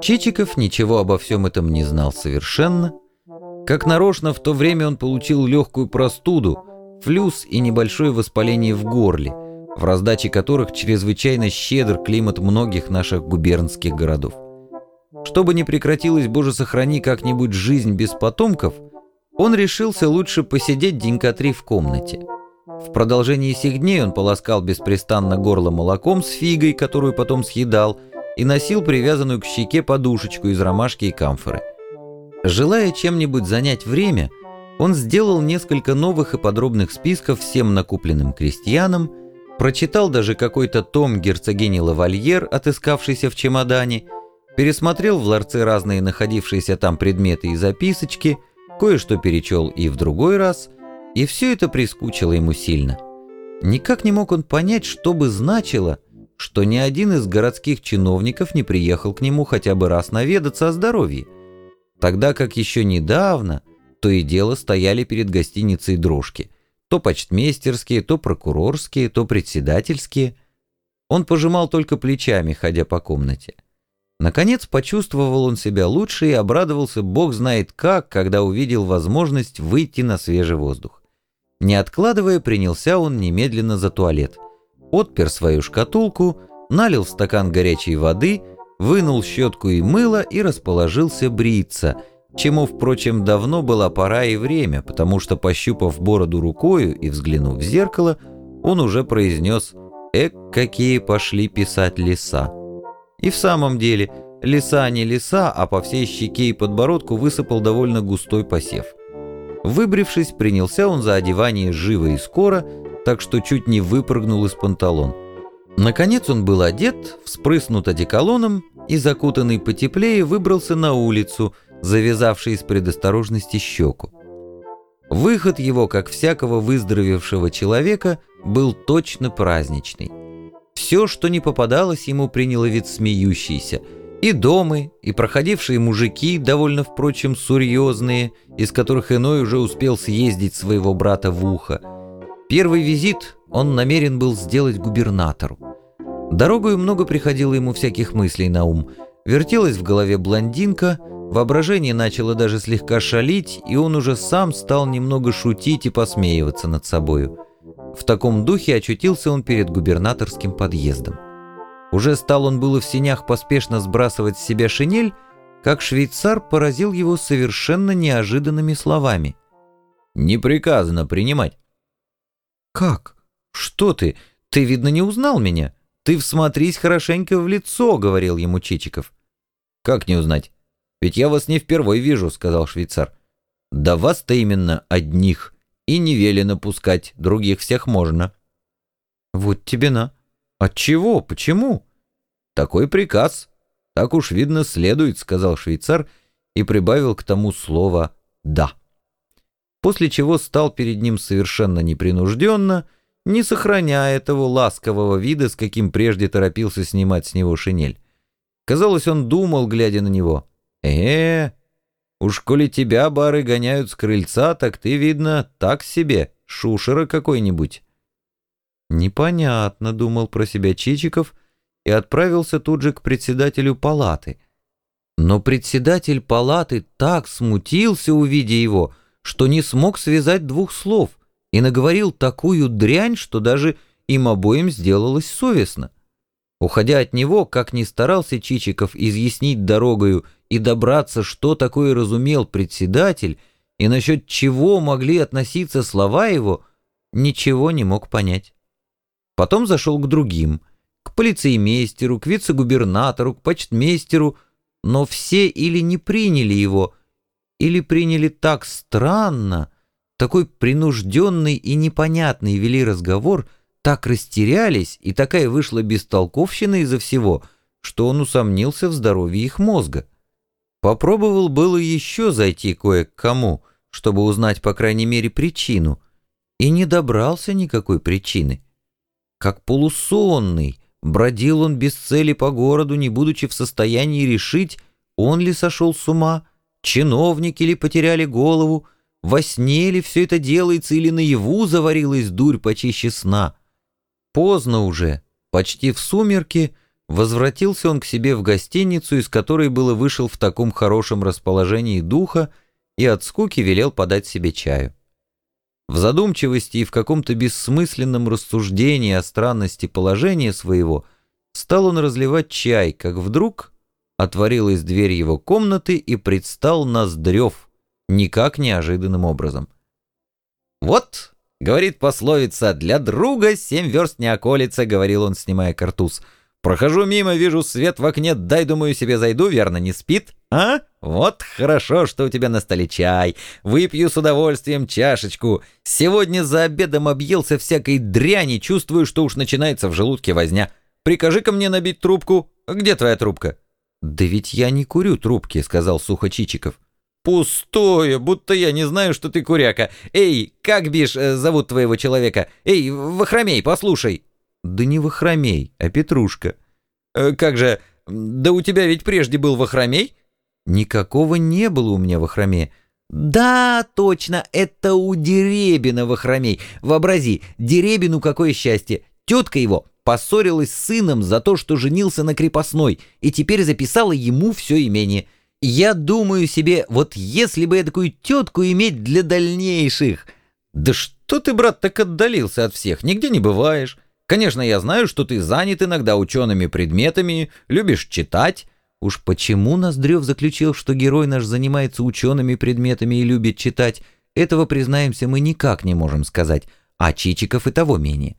Чичиков ничего обо всем этом не знал совершенно. Как нарочно, в то время он получил легкую простуду, флюс и небольшое воспаление в горле, в раздаче которых чрезвычайно щедр климат многих наших губернских городов. Чтобы не прекратилась, боже сохрани, как-нибудь жизнь без потомков, он решился лучше посидеть денька три в комнате. В продолжении сих дней он полоскал беспрестанно горло молоком с фигой, которую потом съедал, и носил привязанную к щеке подушечку из ромашки и камфоры. Желая чем-нибудь занять время, он сделал несколько новых и подробных списков всем накупленным крестьянам, прочитал даже какой-то том герцогини Лавальер, отыскавшийся в чемодане, пересмотрел в ларце разные находившиеся там предметы и записочки, кое-что перечел и в другой раз, и все это прискучило ему сильно. Никак не мог он понять, что бы значило, что ни один из городских чиновников не приехал к нему хотя бы раз наведаться о здоровье, тогда как еще недавно то и дело стояли перед гостиницей дрожки, то почтмейстерские, то прокурорские, то председательские. Он пожимал только плечами, ходя по комнате. Наконец почувствовал он себя лучше и обрадовался бог знает как, когда увидел возможность выйти на свежий воздух. Не откладывая, принялся он немедленно за туалет. Отпер свою шкатулку, налил стакан горячей воды, вынул щетку и мыло и расположился бриться, чему, впрочем, давно была пора и время, потому что, пощупав бороду рукою и взглянув в зеркало, он уже произнес «Эк, какие пошли писать леса!» И в самом деле, леса не леса, а по всей щеке и подбородку высыпал довольно густой посев. Выбрившись, принялся он за одевание живо и скоро, так что чуть не выпрыгнул из панталон. Наконец он был одет, вспрыснут одеколоном и, закутанный потеплее, выбрался на улицу, завязавший из предосторожности щеку. Выход его, как всякого выздоровевшего человека, был точно праздничный. Все, что не попадалось, ему приняло вид смеющийся. И домы, и проходившие мужики, довольно, впрочем, серьезные, из которых иной уже успел съездить своего брата в ухо. Первый визит он намерен был сделать губернатору. Дорогою много приходило ему всяких мыслей на ум. Вертелась в голове блондинка, воображение начало даже слегка шалить, и он уже сам стал немного шутить и посмеиваться над собою. В таком духе очутился он перед губернаторским подъездом. Уже стал он было в сенях поспешно сбрасывать с себя шинель, как швейцар поразил его совершенно неожиданными словами. «Не приказано принимать». «Как? Что ты? Ты, видно, не узнал меня? Ты всмотрись хорошенько в лицо», — говорил ему Чичиков. «Как не узнать? Ведь я вас не впервой вижу», — сказал швейцар. «Да вас-то именно одних и не велено пускать, других всех можно». «Вот тебе на. От чего? Почему?» «Такой приказ. Так уж видно следует», — сказал швейцар и прибавил к тому слово «да». После чего стал перед ним совершенно непринужденно, не сохраняя этого ласкового вида, с каким прежде торопился снимать с него шинель. Казалось, он думал, глядя на него, «Э, -э Уж коли тебя бары гоняют с крыльца, так ты, видно, так себе, шушера какой-нибудь». «Непонятно», — думал про себя Чичиков и отправился тут же к председателю палаты. Но председатель палаты так смутился, увидя его, что не смог связать двух слов и наговорил такую дрянь, что даже им обоим сделалось совестно. Уходя от него, как ни старался Чичиков изъяснить дорогою и добраться, что такое разумел председатель и насчет чего могли относиться слова его, ничего не мог понять. Потом зашел к другим, к полицеймейстеру, к вице-губернатору, к почтмейстеру, но все или не приняли его, или приняли так странно, такой принужденный и непонятный вели разговор, так растерялись, и такая вышла бестолковщина из-за всего, что он усомнился в здоровье их мозга. Попробовал было еще зайти кое к кому, чтобы узнать, по крайней мере, причину, и не добрался никакой причины. Как полусонный, бродил он без цели по городу, не будучи в состоянии решить, он ли сошел с ума, чиновники ли потеряли голову, во сне ли все это делается или наяву заварилась дурь почище сна. Поздно уже, почти в сумерки, возвратился он к себе в гостиницу, из которой было вышел в таком хорошем расположении духа, и от скуки велел подать себе чаю. В задумчивости и в каком-то бессмысленном рассуждении о странности положения своего стал он разливать чай, как вдруг отворилась дверь его комнаты и предстал Ноздрев, никак неожиданным образом. «Вот», — говорит пословица, — «для друга семь верст не околится», — говорил он, снимая картуз. «Прохожу мимо, вижу свет в окне, дай, думаю, себе зайду, верно, не спит? А? Вот хорошо, что у тебя на столе чай. Выпью с удовольствием чашечку. Сегодня за обедом объелся всякой дряни, чувствую, что уж начинается в желудке возня. Прикажи-ка мне набить трубку. Где твоя трубка?» «Да ведь я не курю трубки», — сказал сухо Чичиков. «Пустое, будто я не знаю, что ты куряка. Эй, как бишь э, зовут твоего человека? Эй, Вахромей, послушай!» «Да не Вахромей, а Петрушка». Э, «Как же, да у тебя ведь прежде был Вахромей?» «Никакого не было у меня Вахромея». «Да, точно, это у Деребина Вахромей. Вообрази, Деребину какое счастье. Тетка его поссорилась с сыном за то, что женился на крепостной, и теперь записала ему все имение». Я думаю себе, вот если бы я такую тетку иметь для дальнейших... Да что ты, брат, так отдалился от всех, нигде не бываешь. Конечно, я знаю, что ты занят иногда учеными предметами, любишь читать. Уж почему Ноздрев заключил, что герой наш занимается учеными предметами и любит читать, этого, признаемся, мы никак не можем сказать, а Чичиков и того менее.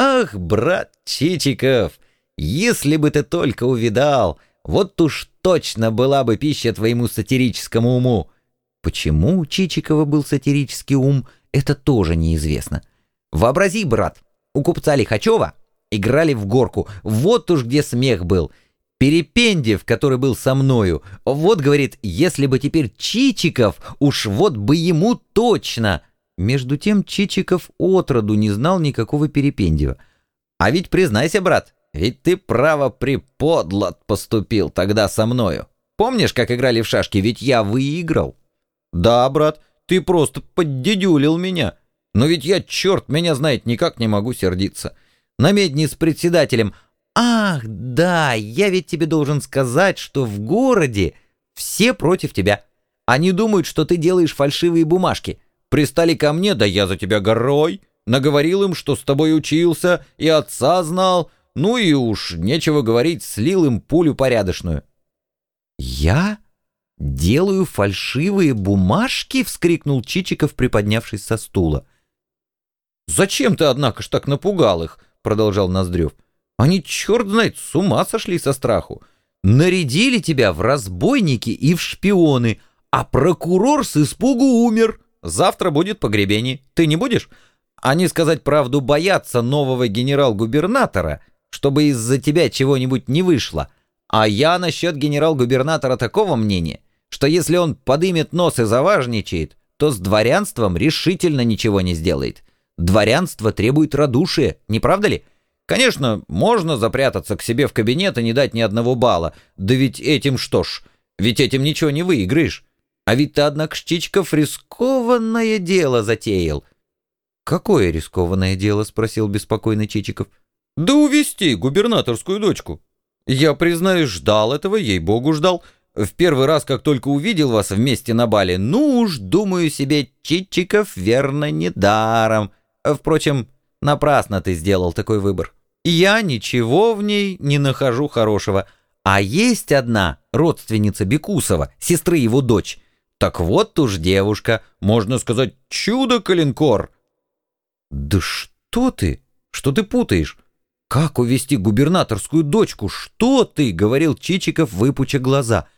Ах, брат Чичиков, если бы ты только увидал, вот уж точно была бы пища твоему сатирическому уму. Почему у Чичикова был сатирический ум, это тоже неизвестно. Вообрази, брат, у купца Лихачева играли в горку, вот уж где смех был. Перепендев, который был со мною, вот, говорит, если бы теперь Чичиков, уж вот бы ему точно. Между тем Чичиков отроду не знал никакого Перепендева. А ведь признайся, брат, ведь ты, право, приподло поступил тогда со мною. Помнишь, как играли в шашки? Ведь я выиграл. Да, брат, ты просто поддедюлил меня. Но ведь я, черт меня знает, никак не могу сердиться. На медни с председателем. Ах, да, я ведь тебе должен сказать, что в городе все против тебя. Они думают, что ты делаешь фальшивые бумажки. Пристали ко мне, да я за тебя горой. Наговорил им, что с тобой учился, и отца знал, ну и уж, нечего говорить, слил им пулю порядочную. «Я делаю фальшивые бумажки?» — вскрикнул Чичиков, приподнявшись со стула. «Зачем ты, однако ж, так напугал их?» — продолжал Ноздрев. «Они, черт знает, с ума сошли со страху. Нарядили тебя в разбойники и в шпионы, а прокурор с испугу умер. Завтра будет погребение. Ты не будешь? Они, сказать правду, боятся нового генерал-губернатора» чтобы из-за тебя чего-нибудь не вышло. А я насчет генерал-губернатора такого мнения, что если он подымет нос и заважничает, то с дворянством решительно ничего не сделает. Дворянство требует радушия, не правда ли? Конечно, можно запрятаться к себе в кабинет и не дать ни одного балла. Да ведь этим что ж, ведь этим ничего не выиграешь. А ведь ты, однако, Штичков, рискованное дело затеял. «Какое рискованное дело?» — спросил беспокойно Чичиков. Да увести губернаторскую дочку. Я, признаюсь, ждал этого, ей-богу ждал. В первый раз, как только увидел вас вместе на бале, ну уж, думаю себе, Чичиков верно недаром. Впрочем, напрасно ты сделал такой выбор. Я ничего в ней не нахожу хорошего. А есть одна родственница Бекусова, сестры его дочь. Так вот уж девушка, можно сказать, чудо-калинкор. Да что ты? Что ты путаешь? «Как увести губернаторскую дочку? Что ты?» — говорил Чичиков, выпуча глаза.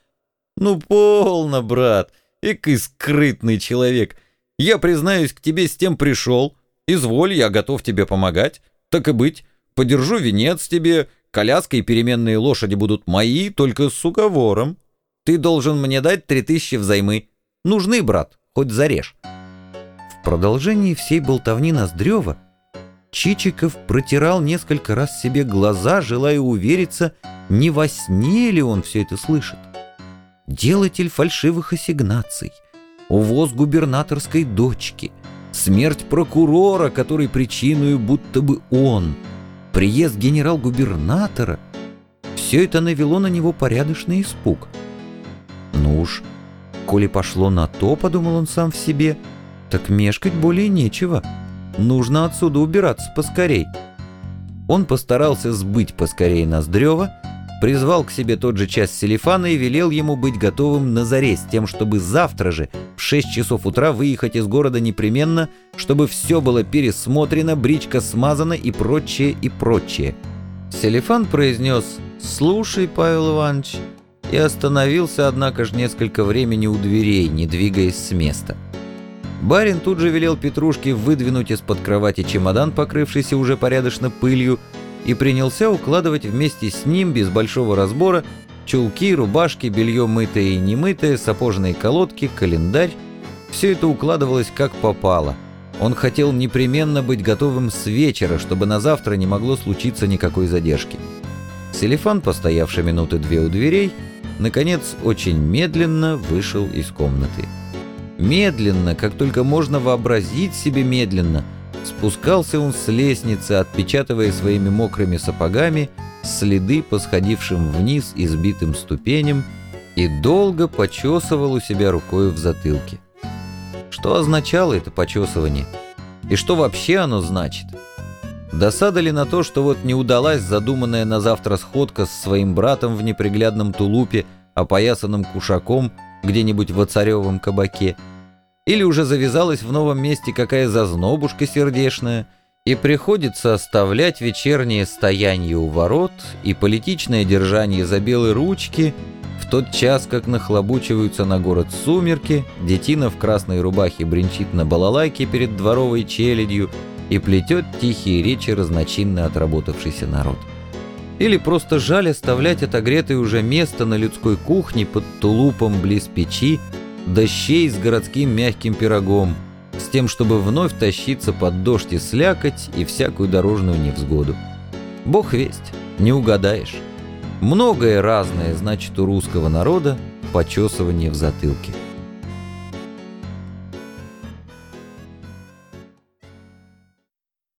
«Ну, полно, брат, экой скрытный человек. Я, признаюсь, к тебе с тем пришел. Изволь, я готов тебе помогать. Так и быть, подержу венец тебе, коляска и переменные лошади будут мои, только с уговором. Ты должен мне дать три тысячи взаймы. Нужны, брат, хоть зарежь». В продолжении всей болтовни Ноздрева Чичиков протирал несколько раз себе глаза, желая увериться, не во сне ли он все это слышит. Делатель фальшивых ассигнаций, увоз губернаторской дочки, смерть прокурора, который причиной будто бы он, приезд генерал-губернатора. Все это навело на него порядочный испуг. Ну уж, коли пошло на то, подумал он сам в себе, так мешкать более нечего. Нужно отсюда убираться поскорей. Он постарался сбыть поскорей Ноздрева, призвал к себе тот же час Селифана и велел ему быть готовым на заре с тем, чтобы завтра же в 6 часов утра выехать из города непременно, чтобы все было пересмотрено, бричка смазана и прочее, и прочее. Селифан произнес «Слушай, Павел Иванович», и остановился, однако же, несколько времени у дверей, не двигаясь с места. Барин тут же велел Петрушке выдвинуть из-под кровати чемодан, покрывшийся уже порядочно пылью, и принялся укладывать вместе с ним, без большого разбора, чулки, рубашки, белье мытое и немытое, сапожные колодки, календарь. Все это укладывалось как попало. Он хотел непременно быть готовым с вечера, чтобы на завтра не могло случиться никакой задержки. Селефан, постоявший минуты две у дверей, наконец очень медленно вышел из комнаты. Медленно, как только можно вообразить себе медленно, спускался он с лестницы, отпечатывая своими мокрыми сапогами следы по сходившим вниз избитым ступеням и долго почесывал у себя рукой в затылке. Что означало это почесывание? И что вообще оно значит? Досада ли на то, что вот не удалась задуманная на завтра сходка с своим братом в неприглядном тулупе, опоясанным кушаком где-нибудь в оцаревом кабаке? Или уже завязалась в новом месте какая зазнобушка сердешная, и приходится оставлять вечернее стояние у ворот и политичное держание за белые ручки в тот час, как нахлобучиваются на город сумерки, детина в красной рубахе бренчит на балалайке перед дворовой челядью и плетет тихие речи разночинно отработавшийся народ. Или просто жаль оставлять отогретое уже место на людской кухне под тулупом близ печи, дощей с городским мягким пирогом, с тем, чтобы вновь тащиться под дождь и слякоть и всякую дорожную невзгоду. Бог весть, не угадаешь. Многое разное значит у русского народа почесывание в затылке.